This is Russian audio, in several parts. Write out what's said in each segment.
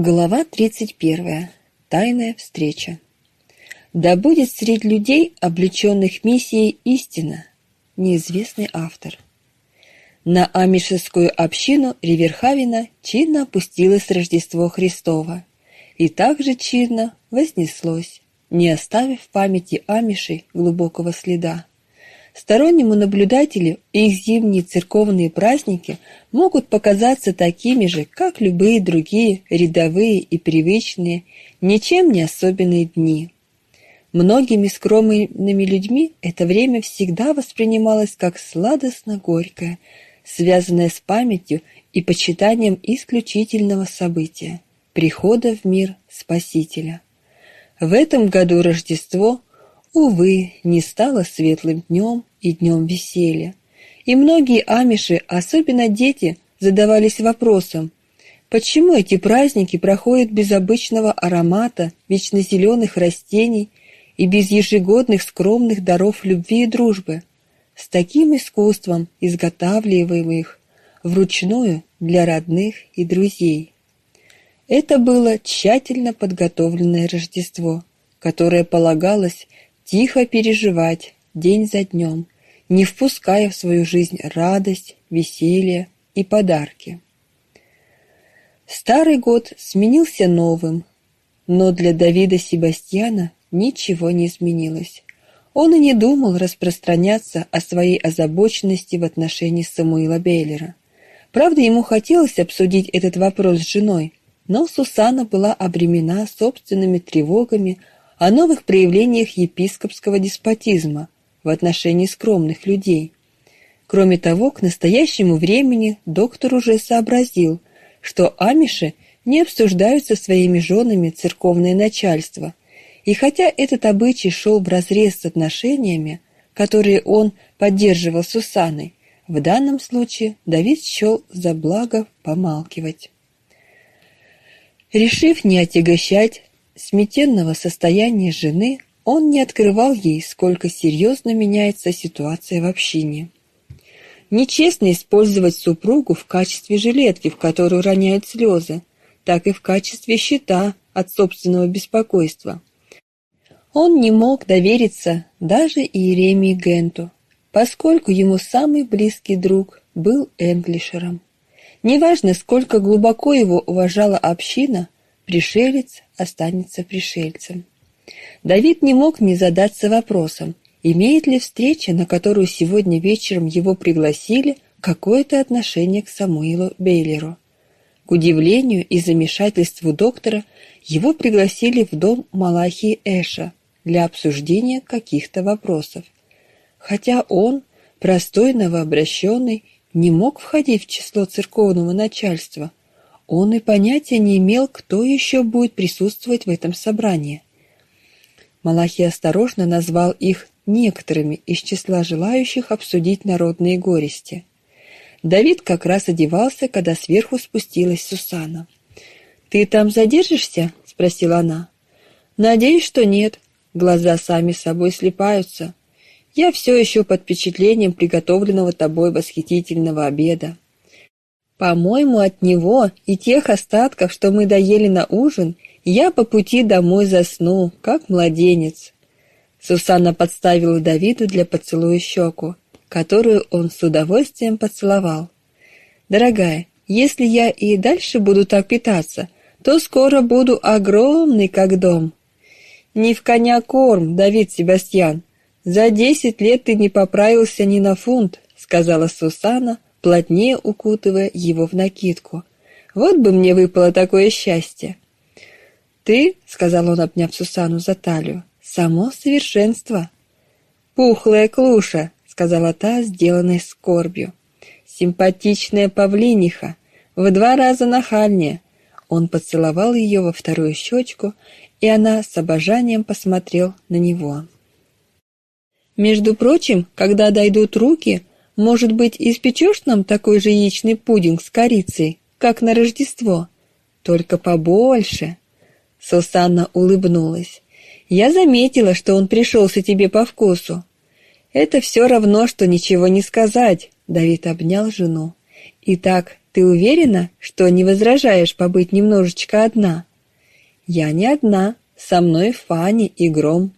Глава 31. Тайная встреча. Да будет среди людей, облеченных миссией, истина. Неизвестный автор. На амишескую общину Риверхавена чинно опустилось Рождество Христово, и также чинно вознеслось, не оставив в памяти амишей глубокого следа. Стороннему наблюдателю их зимние церковные праздники могут показаться такими же, как любые другие рядовые и привычные, ничем не особенные дни. Многими скромными людьми это время всегда воспринималось как сладостно-горькое, связанное с памятью и почитанием исключительного события – прихода в мир Спасителя. В этом году Рождество, увы, не стало светлым днем, и днем веселья. И многие амиши, особенно дети, задавались вопросом, почему эти праздники проходят без обычного аромата вечно зеленых растений и без ежегодных скромных даров любви и дружбы, с таким искусством изготавливаемых вручную для родных и друзей. Это было тщательно подготовленное Рождество, которое полагалось тихо переживать день за днем, не впуская в свою жизнь радость, веселье и подарки. Старый год сменился новым, но для Давида Себастьяна ничего не изменилось. Он и не думал распространяться о своей озабоченности в отношении Самуила Бейлера. Правда, ему хотелось обсудить этот вопрос с женой, но Сусанна была обременена собственными тревогами о новых проявлениях епископского деспотизма в отношении скромных людей. Кроме того, к настоящему времени доктор уже сообразил, что амиши не обсуждают со своими женами церковное начальство, и хотя этот обычай шел вразрез с отношениями, которые он поддерживал с Сусаной, в данном случае Давид счел за благо помалкивать. Решив не отягощать сметенного состояния жены, он не открывал ей, сколько серьезно меняется ситуация в общине. Нечестно использовать супругу в качестве жилетки, в которую роняют слезы, так и в качестве щита от собственного беспокойства. Он не мог довериться даже Иеремии Генту, поскольку ему самый близкий друг был Энглишером. Неважно, сколько глубоко его уважала община, пришелец останется пришельцем. Давид не мог не задаться вопросом, имеет ли встреча, на которую сегодня вечером его пригласили, какое-то отношение к Самуилу Бейлеру. К удивлению и замешательству доктора, его пригласили в дом Малахии Эша для обсуждения каких-то вопросов. Хотя он, простой новообращенный, не мог входить в число церковного начальства, он и понятия не имел, кто еще будет присутствовать в этом собрании. Малахий осторожно назвал их некоторыми из числа желающих обсудить народные горести. Давид как раз одевался, когда сверху спустилась Сусана. «Ты там задержишься?» — спросила она. «Надеюсь, что нет. Глаза сами собой слепаются. Я все еще под впечатлением приготовленного тобой восхитительного обеда. По-моему, от него и тех остатков, что мы доели на ужин, я по пути домой засну, как младенец. Сусанна подставила Давиду для поцелуя щеку, которую он с удовольствием поцеловал. «Дорогая, если я и дальше буду так питаться, то скоро буду огромный, как дом». «Не в коня корм, Давид Себастьян. За десять лет ты не поправился ни на фунт», — сказала Сусанна, плотнее укутывая его в накидку. «Вот бы мне выпало такое счастье!» «Ты, — сказал он, обняв Сусану за талию, — само совершенство!» «Пухлая клуша!» — сказала та, сделанная скорбью. «Симпатичная павлиниха! В два раза нахальнее!» Он поцеловал ее во вторую щечку, и она с обожанием посмотрел на него. «Между прочим, когда дойдут руки, может быть, испечешь нам такой же яичный пудинг с корицей, как на Рождество? Только побольше. Сусанна улыбнулась. Я заметила, что он пришелся тебе по вкусу. Это все равно, что ничего не сказать. Давид обнял жену. Итак, ты уверена, что не возражаешь побыть немножечко одна?» «Я не одна, со мной Фанни и Гром».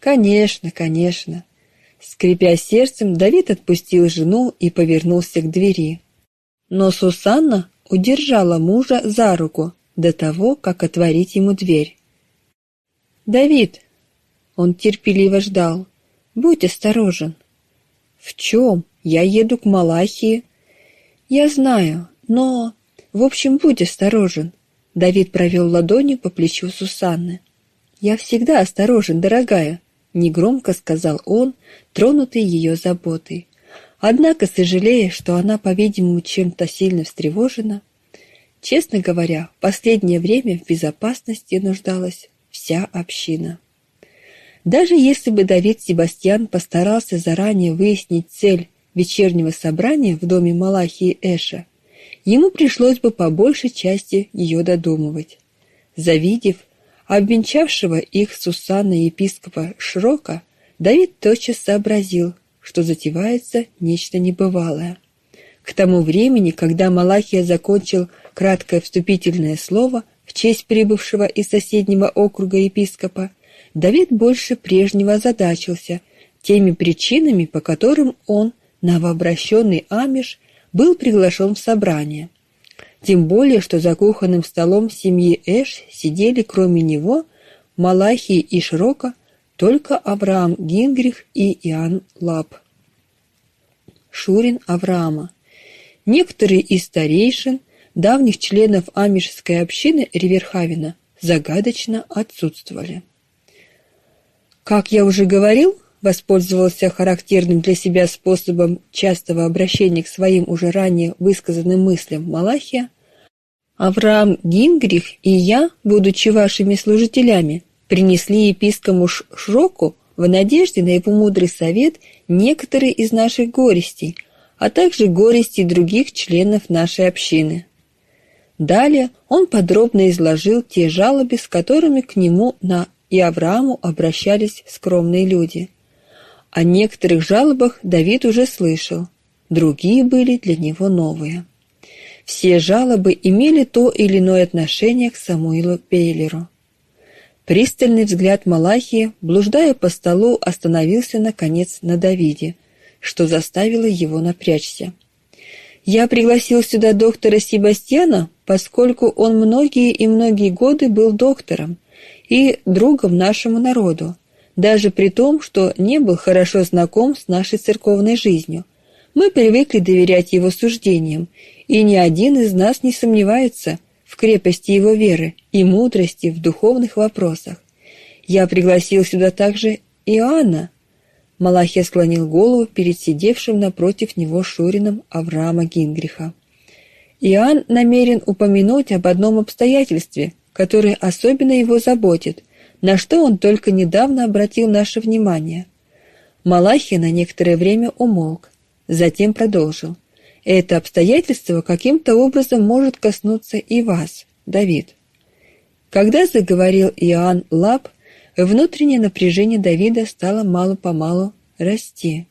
«Конечно, конечно». Скрипя сердцем, Давид отпустил жену и повернулся к двери. Но Сусанна удержала мужа за руку до того, как отворить ему дверь. «Давид!» Он терпеливо ждал. «Будь осторожен». «В чем? Я еду к Малахии». «Я знаю, но...» «В общем, будь осторожен». Давид провел ладонью по плечу Сусанны. «Я всегда осторожен, дорогая», — негромко сказал он, тронутый ее заботой. Однако, сожалея, что она, по-видимому, чем-то сильно встревожена, честно говоря, в последнее время в безопасности нуждалась вся община. Даже если бы Давид Себастьян постарался заранее выяснить цель вечернего собрания в доме Малахии Эша, ему пришлось бы по большей части ее додумывать. Завидев обвенчавшего их Сусанна епископа Шрока, Давид тотчас сообразил, что затевается нечто небывалое. К тому времени, когда Малахия закончил краткое вступительное слово в честь прибывшего из соседнего округа епископа, Давид больше прежнего озадачился теми причинами, по которым он, новообращенный Амиш, был приглашен в собрание. Тем более, что за кухонным столом семьи Эш сидели кроме него Малахии и Широка только Авраам Гингрих и Иоанн Лап. Шурин Авраама. Некоторые из старейшин, давних членов амишской общины Риверхавена, загадочно отсутствовали. Как я уже говорил, воспользовался характерным для себя способом частого обращения к своим уже ранее высказанным мыслям Малахия, Авраам Гингрих и я, будучи вашими служителями, принесли епископу Шроку в надежде на его мудрый совет некоторые из наших горестей, а также горести других членов нашей общины. Далее он подробно изложил те жалобы, с которыми к нему на и Аврааму обращались скромные люди. О некоторых жалобах Давид уже слышал, другие были для него новые. Все жалобы имели то или иное отношение к Самуилу Пейлеру. Пристальный взгляд Малахии, блуждая по столу, остановился, наконец, на Давиде, что заставило его напрячься. «Я пригласил сюда доктора Себастьяна, поскольку он многие и многие годы был доктором, и другом нашему народу, даже при том, что не был хорошо знаком с нашей церковной жизнью. Мы привыкли доверять его суждениям, и ни один из нас не сомневается в крепости его веры и мудрости в духовных вопросах. Я пригласил сюда также Иоанна. Малахия склонил голову перед сидевшим напротив него Шурином Авраама Гингриха. Иоанн намерен упомянуть об одном обстоятельстве, который особенно его заботит, на что он только недавно обратил наше внимание. Малахи на некоторое время умолк, затем продолжил. Это обстоятельство каким-то образом может коснуться и вас, Давид. Когда заговорил Иоанн Лап, внутреннее напряжение Давида стало мало-помалу расти.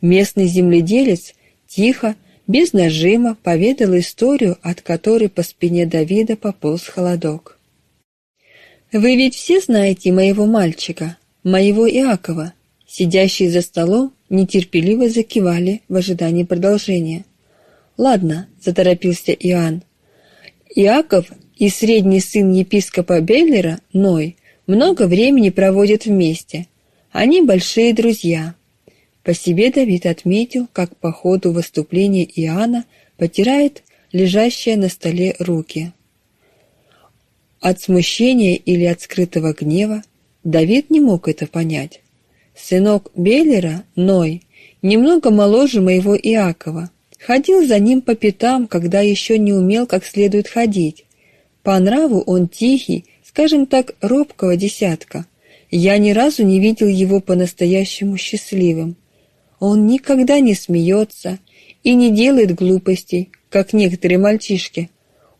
Местный земледелец тихо, без нажима поведал историю, от которой по спине Давида пополз холодок. «Вы ведь все знаете моего мальчика, моего Иакова?» Сидящие за столом нетерпеливо закивали в ожидании продолжения. «Ладно», — заторопился Иоанн. «Иаков и средний сын епископа Бейлера, Ной, много времени проводят вместе. Они большие друзья. По себе Давид отметил, как по ходу выступления Иоанна потирает лежащие на столе руки. От смущения или от скрытого гнева Давид не мог это понять. Сынок Беллера, Ной, немного моложе моего Иакова, ходил за ним по пятам, когда еще не умел как следует ходить. По нраву он тихий, скажем так, робкого десятка. Я ни разу не видел его по-настоящему счастливым. Он никогда не смеется и не делает глупостей, как некоторые мальчишки.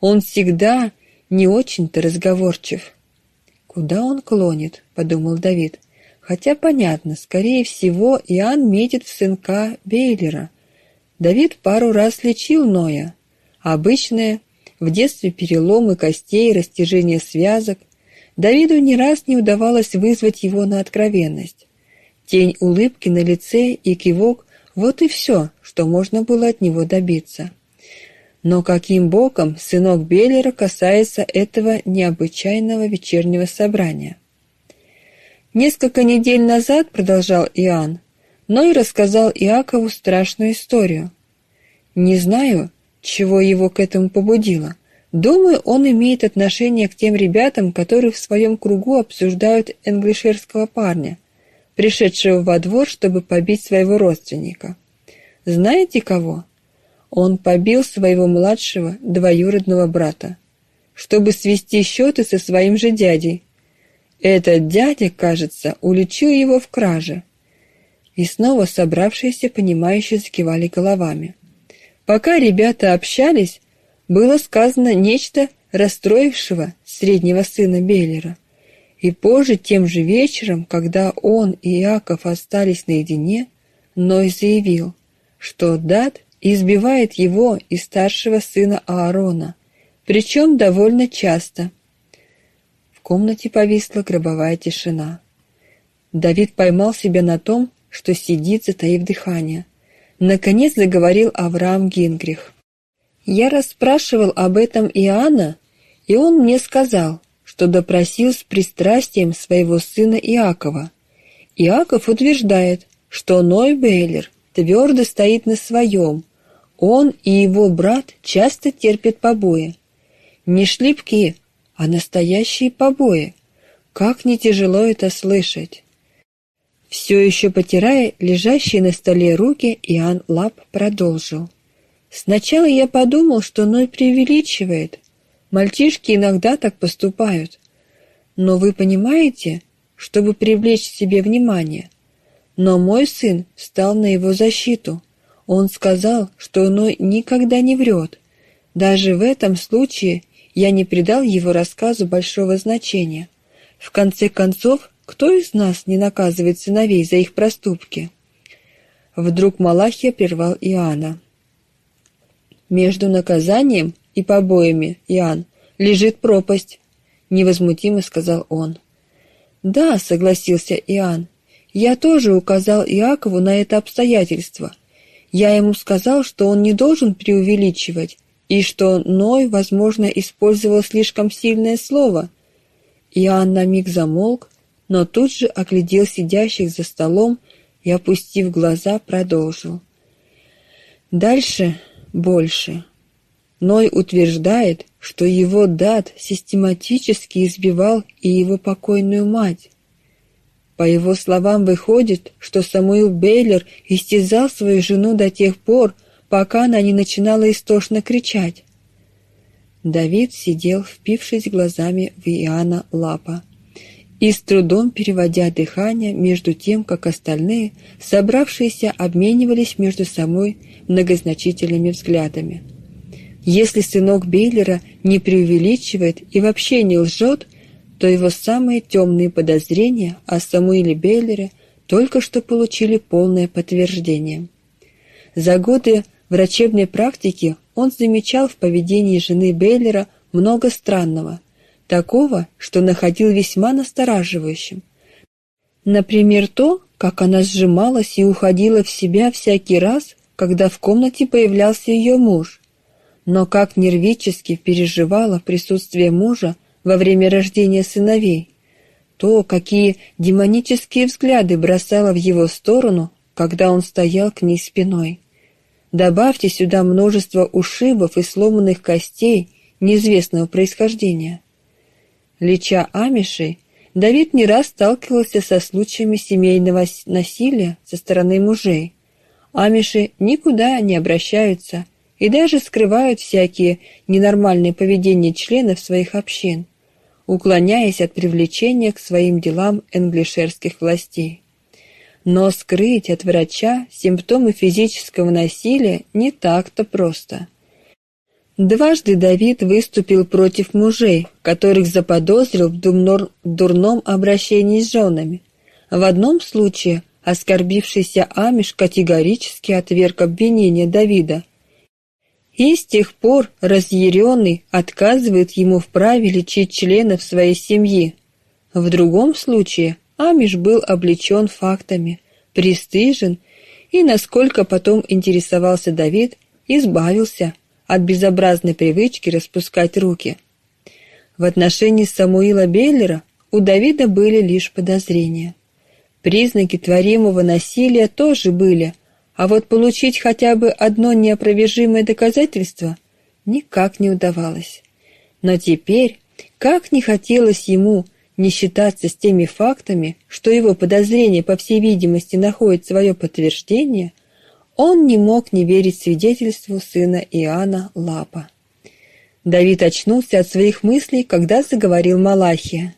Он всегда не очень-то разговорчив. «Куда он клонит?» — подумал Давид. Хотя понятно, скорее всего, Иоанн метит в сынка Бейлера. Давид пару раз лечил Ноя. Обычное, в детстве переломы костей, растяжение связок. Давиду ни раз не удавалось вызвать его на откровенность. Тень улыбки на лице и кивок – вот и все, что можно было от него добиться. Но каким боком сынок Беллера касается этого необычайного вечернего собрания? Несколько недель назад, продолжал Иоанн, Ной рассказал Иакову страшную историю. Не знаю, чего его к этому побудило. Думаю, он имеет отношение к тем ребятам, которые в своем кругу обсуждают англишерского парня, пришедшего во двор, чтобы побить своего родственника. Знаете кого? Он побил своего младшего двоюродного брата, чтобы свести счеты со своим же дядей. Этот дядя, кажется, уличил его в краже. И снова собравшиеся понимающие закивали головами. Пока ребята общались, было сказано нечто расстроившего среднего сына Беллера. И позже, тем же вечером, когда он и Иаков остались наедине, Ной заявил, что Дад избивает его и старшего сына Аарона, причем довольно часто. В комнате повисла гробовая тишина. Давид поймал себя на том, что сидит, затаив дыхание. Наконец заговорил Авраам Гингрих. Я расспрашивал об этом Иоанна, и он мне сказал, что допросил с пристрастием своего сына Иакова. Иаков утверждает, что Ной Бейлер твердо стоит на своем. Он и его брат часто терпят побои. Не шлепки, а настоящие побои. Как не тяжело это слышать. Все еще потирая лежащие на столе руки, Иоанн Лап продолжил. «Сначала я подумал, что Ной преувеличивает. Мальчишки иногда так поступают. Но вы понимаете, чтобы привлечь к себе внимание. Но мой сын встал на его защиту. Он сказал, что Ной никогда не врет. Даже в этом случае я не придал его рассказу большого значения. В конце концов, кто из нас не наказывает сыновей за их проступки? Вдруг Малахия прервал Иоанна. Между наказанием и побоями, Иоанн, лежит пропасть, невозмутимо сказал он. Да, согласился Иоанн. Я тоже указал Иакову на это обстоятельство. Я ему сказал, что он не должен преувеличивать, и что Ной, возможно, использовал слишком сильное слово. Иоанн на миг замолк, но тут же оглядел сидящих за столом и, опустив глаза, продолжил. Дальше больше. Ной утверждает, что его дат систематически избивал и его покойную мать. По его словам, выходит, что Самуил Бейлер истязал свою жену до тех пор, пока она не начинала истошно кричать. Давид сидел, впившись глазами в Иоанна Лапа и с трудом переводя дыхание между тем, как остальные, собравшиеся, обменивались между собой многозначительными взглядами. Если сынок Бейлера не преувеличивает и вообще не лжет, то его самые темные подозрения о Самуиле Бейлере только что получили полное подтверждение. За годы врачебной практики он замечал в поведении жены Бейлера много странного, такого, что находил весьма настораживающим. Например, то, как она сжималась и уходила в себя всякий раз, когда в комнате появлялся ее муж, но как нервически переживала присутствие мужа во время рождения сыновей, то, какие демонические взгляды бросала в его сторону, когда он стоял к ней спиной. Добавьте сюда множество ушибов и сломанных костей неизвестного происхождения. Леча амишей, Давид не раз сталкивался со случаями семейного насилия со стороны мужей. Амиши никуда не обращаются и даже скрывают всякие ненормальные поведения членов своих общин, уклоняясь от привлечения к своим делам англишерских властей. Но скрыть от врача симптомы физического насилия не так-то просто. Дважды Давид выступил против мужей, которых заподозрил в дурном обращении с женами. В одном случае оскорбившийся Амиш категорически отверг обвинение Давида и с тех пор разъяренный отказывает ему в праве лечить членов своей семьи. В другом случае Амиш был облечен фактами, пристыжен и, насколько потом интересовался Давид, избавился от безобразной привычки распускать руки. В отношении Самуила Бейлера у Давида были лишь подозрения. Признаки творимого насилия тоже были, а вот получить хотя бы одно неопровержимое доказательство никак не удавалось. Но теперь, как не хотелось ему не считаться с теми фактами, что его подозрение, по всей видимости, находит свое подтверждение, он не мог не верить свидетельству сына Иоанна Лапа. Давид очнулся от своих мыслей, когда заговорил Малахия.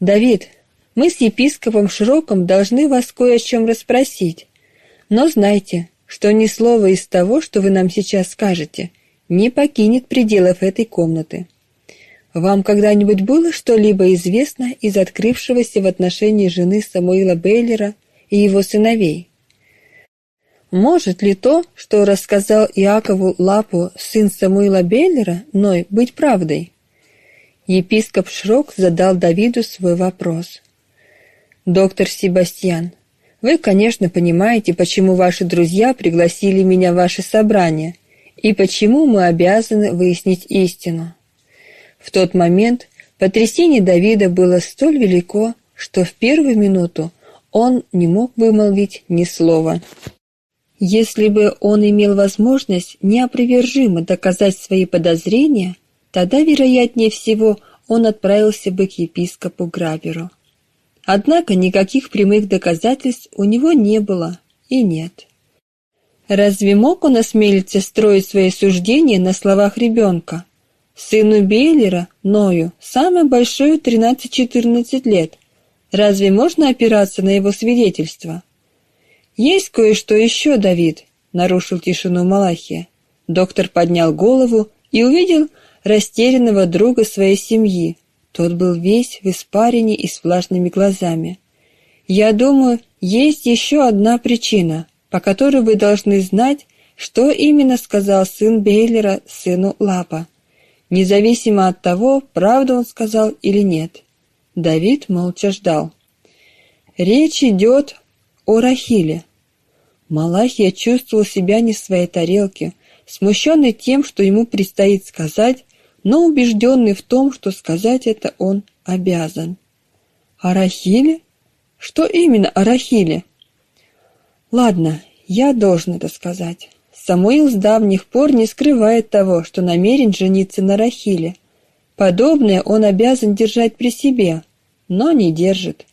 «Давид, мы с епископом Широком должны вас кое о чем расспросить, но знайте, что ни слова из того, что вы нам сейчас скажете, не покинет пределов этой комнаты». Вам когда-нибудь было что-либо известно из открывшегося в отношении жены Самуила Бейлера и его сыновей? Может ли то, что рассказал Иакову Лапу сын Самуила Бейлера, Ной, быть правдой? Епископ Шрок задал Давиду свой вопрос. Доктор Себастьян, вы, конечно, понимаете, почему ваши друзья пригласили меня в ваше собрание и почему мы обязаны выяснить истину. В тот момент потрясение Давида было столь велико, что в первую минуту он не мог вымолвить ни слова. Если бы он имел возможность неопровержимо доказать свои подозрения, тогда, вероятнее всего, он отправился бы к епископу Граберу. Однако никаких прямых доказательств у него не было и нет. Разве мог он осмелиться строить свои суждения на словах ребенка? Сыну Бейлера, Ною, самое большое 13-14 лет. Разве можно опираться на его свидетельство? Есть кое-что еще, Давид, нарушил тишину Малахия. Доктор поднял голову и увидел растерянного друга своей семьи. Тот был весь в испарине и с влажными глазами. Я думаю, есть еще одна причина, по которой вы должны знать, что именно сказал сын Бейлера сыну Лапа независимо от того, правду он сказал или нет. Давид молча ждал. Речь идет о Рахиле. Малахия чувствовал себя не в своей тарелке, смущенный тем, что ему предстоит сказать, но убежденный в том, что сказать это он обязан. О? Что именно о? Ладно, я должен это сказать. Самуил с давних пор не скрывает того, что намерен жениться на Рахиле. Подобное он обязан держать при себе, но не держит.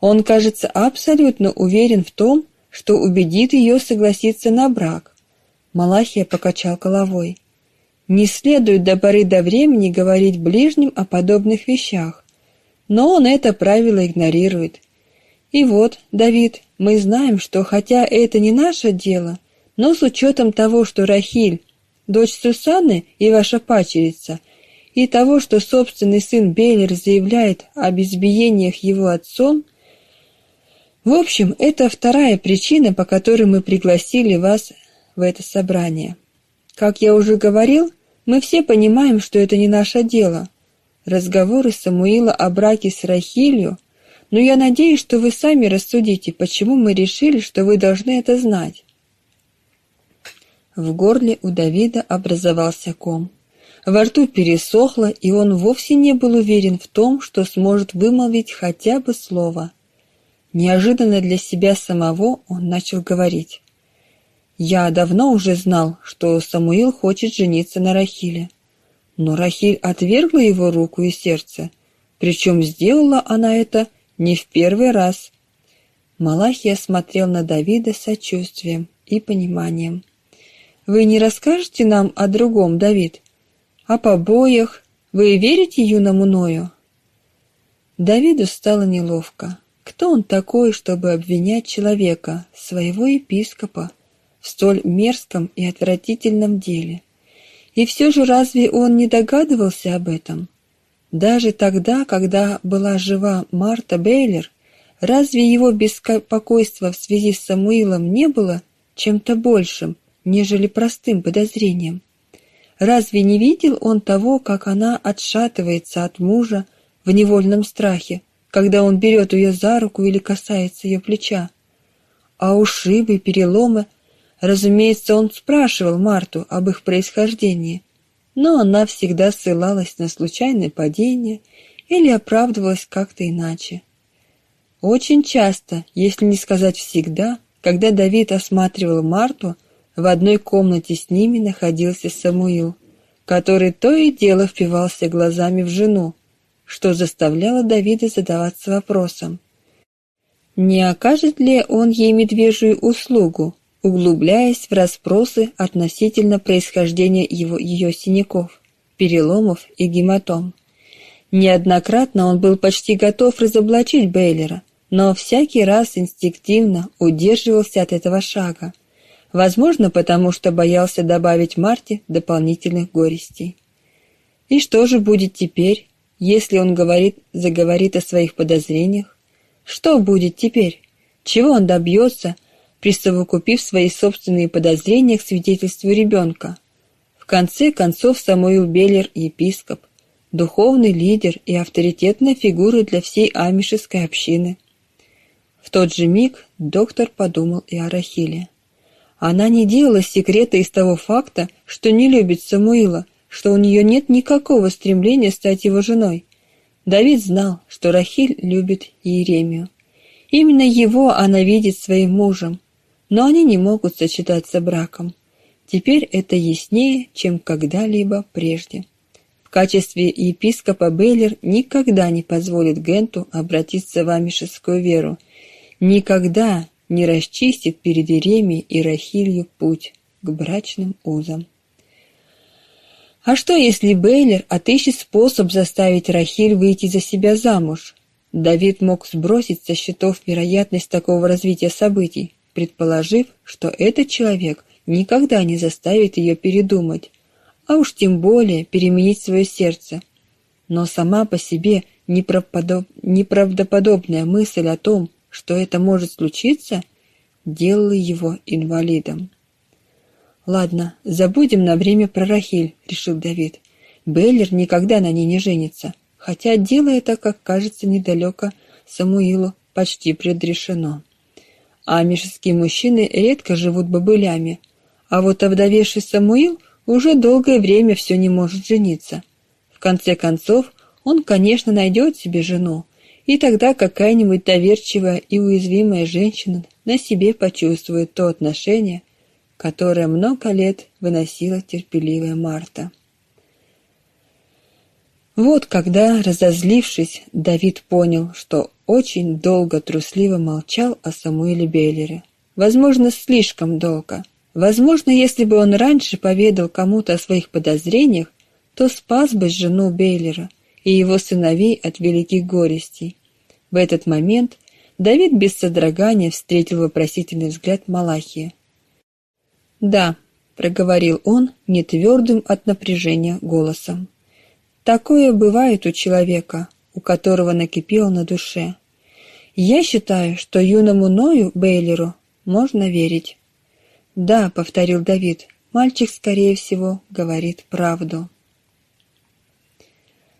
Он, кажется, абсолютно уверен в том, что убедит ее согласиться на брак. Малахия покачал головой. Не следует до поры до времени говорить ближним о подобных вещах, но он это правило игнорирует. И вот, Давид, мы знаем, что хотя это не наше дело, но с учетом того, что Рахиль, дочь Сусанны и ваша пачерица, и того, что собственный сын Бейлер заявляет об избиениях его отцом, в общем, это вторая причина, по которой мы пригласили вас в это собрание. Как я уже говорил, мы все понимаем, что это не наше дело. Разговоры Самуила о браке с Рахилью, но я надеюсь, что вы сами рассудите, почему мы решили, что вы должны это знать. В горле у Давида образовался ком. Во рту пересохло, и он вовсе не был уверен в том, что сможет вымолвить хотя бы слово. Неожиданно для себя самого он начал говорить. «Я давно уже знал, что Самуил хочет жениться на Рахиле. Но Рахиль отвергла его руку и сердце, причем сделала она это не в первый раз». Малахия смотрел на Давида с сочувствием и пониманием. Вы не расскажете нам о другом, Давид? О побоях? Вы верите юному Ною? Давиду стало неловко. Кто он такой, чтобы обвинять человека, своего епископа, в столь мерзком и отвратительном деле? И все же разве он не догадывался об этом? Даже тогда, когда была жива Марта Бейлер, разве его беспокойство в связи с Самуилом не было чем-то большим, нежели простым подозрением. Разве не видел он того, как она отшатывается от мужа в невольном страхе, когда он берет ее за руку или касается ее плеча? А ушибы, переломы, разумеется, он спрашивал Марту об их происхождении, но она всегда ссылалась на случайное падение или оправдывалась как-то иначе. Очень часто, если не сказать всегда, когда Давид осматривал Марту, в одной комнате с ними находился Самуил, который то и дело впивался глазами в жену, что заставляло Давида задаваться вопросом, не окажет ли он ей медвежью услугу, углубляясь в расспросы относительно происхождения его, ее синяков, переломов и гематом. Неоднократно он был почти готов разоблачить Бейлера, но всякий раз инстинктивно удерживался от этого шага, возможно, потому что боялся добавить Марте дополнительных горестей. И что же будет теперь, если он говорит, заговорит о своих подозрениях? Что будет теперь? Чего он добьется, присовокупив свои собственные подозрения к свидетельству ребенка? В конце концов, Самуил Беллер – епископ, духовный лидер и авторитетная фигура для всей амишеской общины. В тот же миг доктор подумал и о Рахиле. Она не делала секрета из того факта, что не любит Самуила, что у нее нет никакого стремления стать его женой. Давид знал, что Рахиль любит Иеремию. Именно его она видит своим мужем, но они не могут сочетаться браком. Теперь это яснее, чем когда-либо прежде. В качестве епископа Бейлер никогда не позволит Генту обратиться в амишескую веру, никогда не расчистит перед Иеремией и Рахилью путь к брачным узам. А что, если Бейлер отыщет способ заставить Рахиль выйти за себя замуж? Давид мог сбросить со счетов вероятность такого развития событий, предположив, что этот человек никогда не заставит ее передумать, а уж тем более переменить свое сердце. Но сама по себе неправдоподобная мысль о том, что это может случиться, делало его инвалидом. «Ладно, забудем на время про Рахиль», — решил Давид. «Бейлер никогда на ней не женится, хотя дело это, как кажется, недалеко Самуилу почти предрешено. Амишские мужчины редко живут бобылями, а вот овдовевший Самуил уже долгое время все не может жениться. В конце концов, он, конечно, найдет себе жену, и тогда какая-нибудь доверчивая и уязвимая женщина на себе почувствует то отношение, которое много лет выносила терпеливая Марта. Вот когда, разозлившись, Давид понял, что очень долго трусливо молчал о Самуиле Беллере. Возможно, слишком долго. Возможно, если бы он раньше поведал кому-то о своих подозрениях, то спас бы жену Бейлера и его сыновей от великих горестей. В этот момент Давид без содрогания встретил вопросительный взгляд Малахия. «Да», — проговорил он нетвердым от напряжения голосом. «Такое бывает у человека, у которого накипело на душе. Я считаю, что юному Ною Бейлеру можно верить». «Да», — повторил Давид, — «мальчик, скорее всего, говорит правду».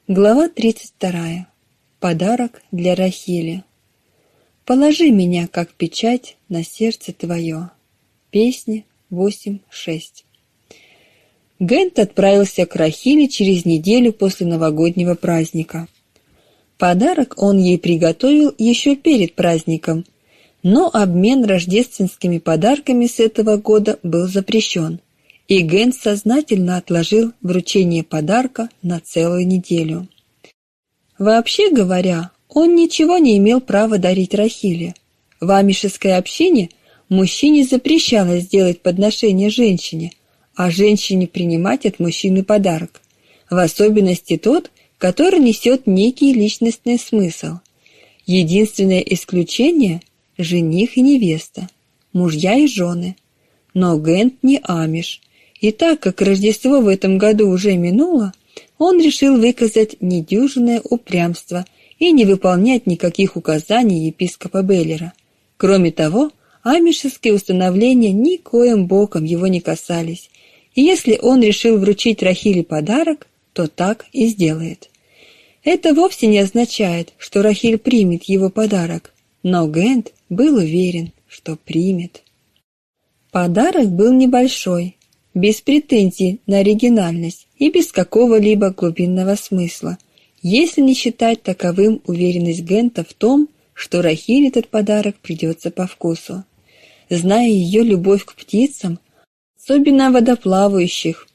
Глава 32. Подарок для Рахили. «Положи меня, как печать, на сердце твое». Песни 8-6. Гент отправился к Рахиле через неделю после новогоднего праздника. Подарок он ей приготовил еще перед праздником, но обмен рождественскими подарками с этого года был запрещен, и Гент сознательно отложил вручение подарка на целую неделю. Вообще говоря, он ничего не имел права дарить Рахиле. В амишеской общине мужчине запрещалось делать подношение женщине, а женщине принимать от мужчины подарок, в особенности тот, который несет некий личностный смысл. Единственное исключение – жених и невеста, мужья и жены. Но Гент не амиш, и так как Рождество в этом году уже минуло, он решил выказать недюжинное упрямство и не выполнять никаких указаний епископа Беллера. Кроме того, амишеские установления никоим боком его не касались, Если он решил вручить Рахиле подарок, то так и сделает. Это вовсе не означает, что Рахиль примет его подарок, но Гент был уверен, что примет. Подарок был небольшой, без претензий на оригинальность и без какого-либо глубинного смысла, если не считать таковым уверенность Гента в том, что Рахиль этот подарок придется по вкусу. Зная ее любовь к птицам, особенно водоплавающих,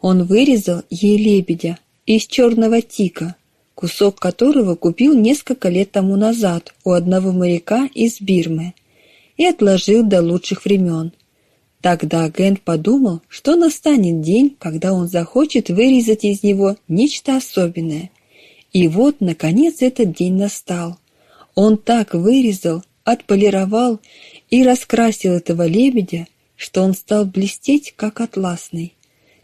он вырезал ей лебедя из черного тика, кусок которого купил несколько лет тому назад у одного моряка из Бирмы и отложил до лучших времен. Тогда Гент подумал, что настанет день, когда он захочет вырезать из него нечто особенное. И вот, наконец, этот день настал. Он так вырезал, отполировал и раскрасил этого лебедя, что он стал блестеть, как атласный.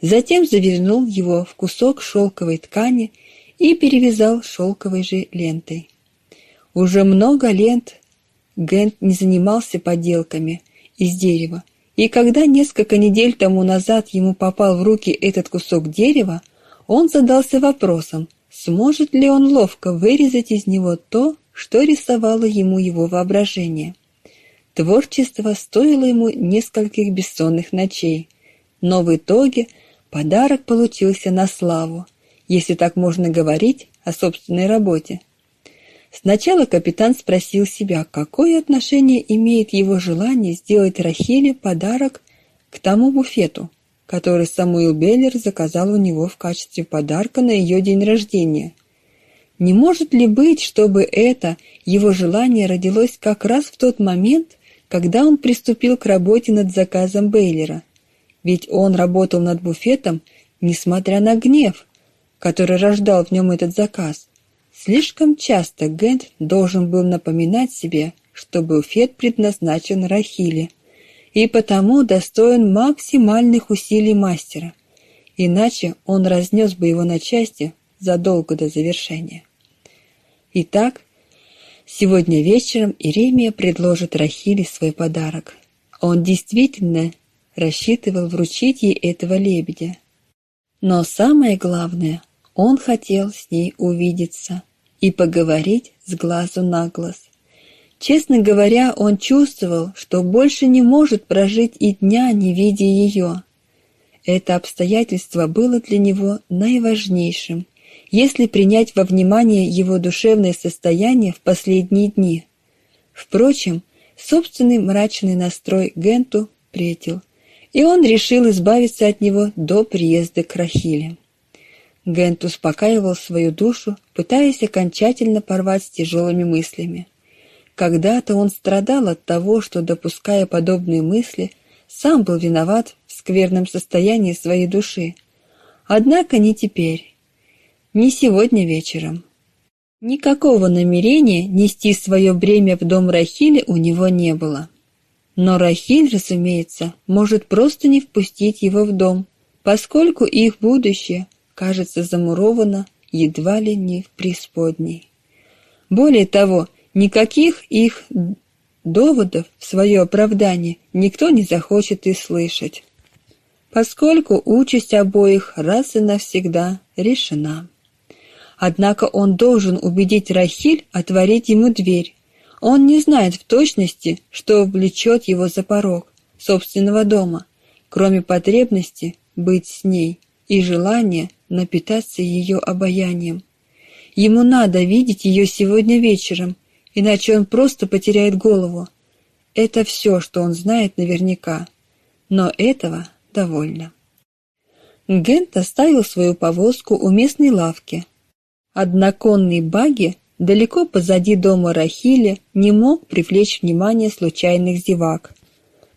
Затем завернул его в кусок шелковой ткани и перевязал шелковой же лентой. Уже много лет Гент не занимался поделками из дерева, и когда несколько недель тому назад ему попал в руки этот кусок дерева, он задался вопросом, сможет ли он ловко вырезать из него то, что рисовало ему его воображение. Творчество стоило ему нескольких бессонных ночей, но в итоге подарок получился на славу, если так можно говорить о собственной работе. Сначала капитан спросил себя, какое отношение имеет его желание сделать Рахиле подарок к тому буфету, который Самуил Беллер заказал у него в качестве подарка на ее день рождения. Не может ли быть, чтобы это его желание родилось как раз в тот момент, когда он приступил к работе над заказом Бейлера? Ведь он работал над буфетом, несмотря на гнев, который рождал в нем этот заказ. Слишком часто Гент должен был напоминать себе, что буфет предназначен Рахиле, и потому достоин максимальных усилий мастера, иначе он разнес бы его на части задолго до завершения. Итак, сегодня вечером Иеремия предложит Рахиле свой подарок. Он действительно рассчитывал вручить ей этого лебедя. Но самое главное, он хотел с ней увидеться и поговорить с глазу на глаз. Честно говоря, он чувствовал, что больше не может прожить и дня, не видя ее. Это обстоятельство было для него наиважнейшим, если принять во внимание его душевное состояние в последние дни. Впрочем, собственный мрачный настрой Генту претил, и он решил избавиться от него до приезда к Рахиле. Гент успокаивал свою душу, пытаясь окончательно порвать с тяжелыми мыслями. Когда-то он страдал от того, что, допуская подобные мысли, сам был виноват в скверном состоянии своей души. Однако не теперь, не сегодня вечером. Никакого намерения нести свое бремя в дом Рахили у него не было. Но Рахиль, разумеется, может просто не впустить его в дом, поскольку их будущее кажется замуровано едва ли не в преисподней. Более того, никаких их доводов в свое оправдание никто не захочет и слышать, поскольку участь обоих раз и навсегда решена. Однако он должен убедить Рахиль отворить ему дверь. Он не знает в точности, что влечет его за порог собственного дома, кроме потребности быть с ней и желания напитаться ее обаянием. Ему надо видеть ее сегодня вечером, иначе он просто потеряет голову. Это все, что он знает наверняка. Но этого довольно. Гент оставил свою повозку у местной лавки. Одноконный багги далеко позади дома Рахили не мог привлечь внимание случайных зевак.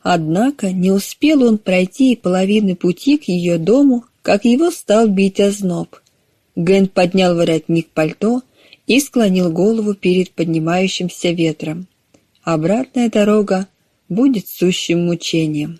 Однако не успел он пройти и половины пути к ее дому, как его стал бить озноб. Гент поднял воротник пальто и склонил голову перед поднимающимся ветром. Обратная дорога будет сущим мучением.